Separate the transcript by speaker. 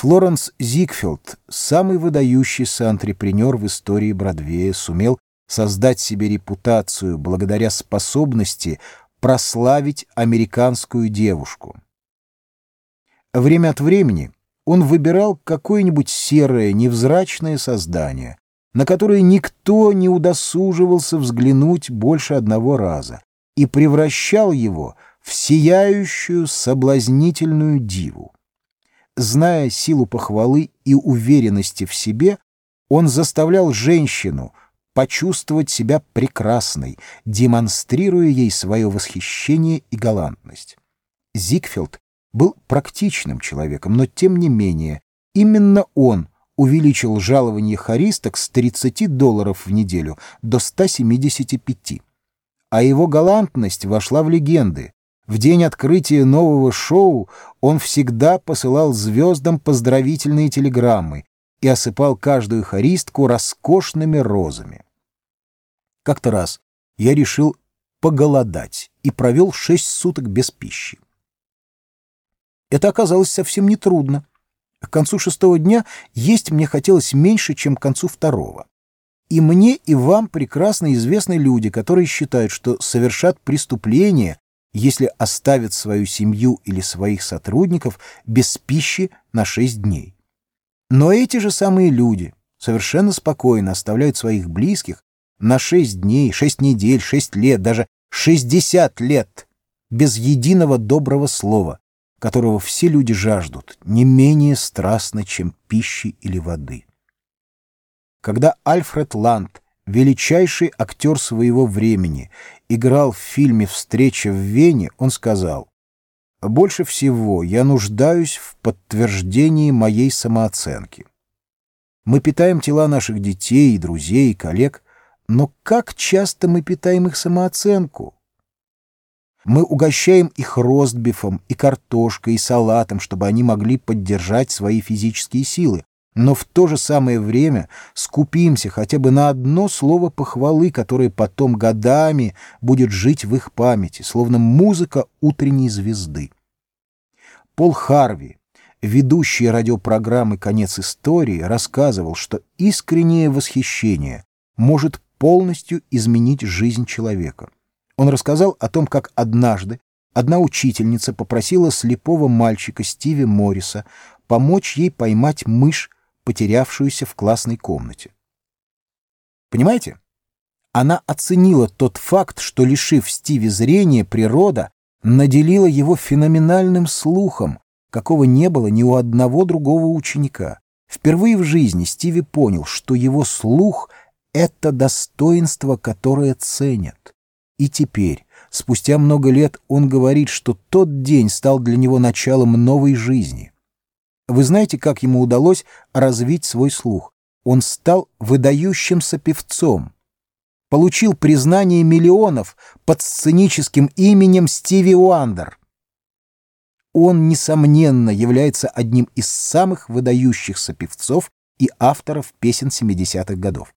Speaker 1: Флоренс Зигфилд, самый выдающийся антрепренер в истории Бродвея, сумел создать себе репутацию благодаря способности прославить американскую девушку. Время от времени он выбирал какое-нибудь серое, невзрачное создание, на которое никто не удосуживался взглянуть больше одного раза, и превращал его в сияющую соблазнительную диву. Зная силу похвалы и уверенности в себе, он заставлял женщину почувствовать себя прекрасной, демонстрируя ей свое восхищение и галантность. Зигфилд был практичным человеком, но тем не менее именно он увеличил жалование хористок с 30 долларов в неделю до 175. А его галантность вошла в легенды, в день открытия нового шоу он всегда посылал звездам поздравительные телеграммы и осыпал каждую хористку роскошными розами. Как-то раз я решил поголодать и провел шесть суток без пищи. Это оказалось совсем нетрудно. К концу шестого дня есть мне хотелось меньше, чем к концу второго. И мне, и вам прекрасно известны люди, которые считают, что совершат преступление, если оставят свою семью или своих сотрудников без пищи на 6 дней. Но эти же самые люди совершенно спокойно оставляют своих близких на 6 дней, 6 недель, 6 лет, даже 60 лет без единого доброго слова, которого все люди жаждут не менее страстно, чем пищи или воды. Когда Альфред Ланд величайший актер своего времени, играл в фильме «Встреча в Вене», он сказал, «Больше всего я нуждаюсь в подтверждении моей самооценки. Мы питаем тела наших детей, друзей и коллег, но как часто мы питаем их самооценку? Мы угощаем их ростбифом и картошкой, и салатом, чтобы они могли поддержать свои физические силы, но в то же самое время скупимся хотя бы на одно слово похвалы, которое потом годами будет жить в их памяти, словно музыка утренней звезды. Пол Харви, ведущий радиопрограммы «Конец истории», рассказывал, что искреннее восхищение может полностью изменить жизнь человека. Он рассказал о том, как однажды одна учительница попросила слепого мальчика Стиви Морриса помочь ей поймать мышь, потерявшуюся в классной комнате. Понимаете? Она оценила тот факт, что, лишив Стиви зрения, природа наделила его феноменальным слухом, какого не было ни у одного другого ученика. Впервые в жизни Стиви понял, что его слух — это достоинство, которое ценят. И теперь, спустя много лет, он говорит, что тот день стал для него началом новой жизни. Вы знаете, как ему удалось развить свой слух? Он стал выдающимся певцом. Получил признание миллионов под сценическим именем Стиви Уандер. Он, несомненно, является одним из самых выдающихся певцов и авторов песен 70-х годов.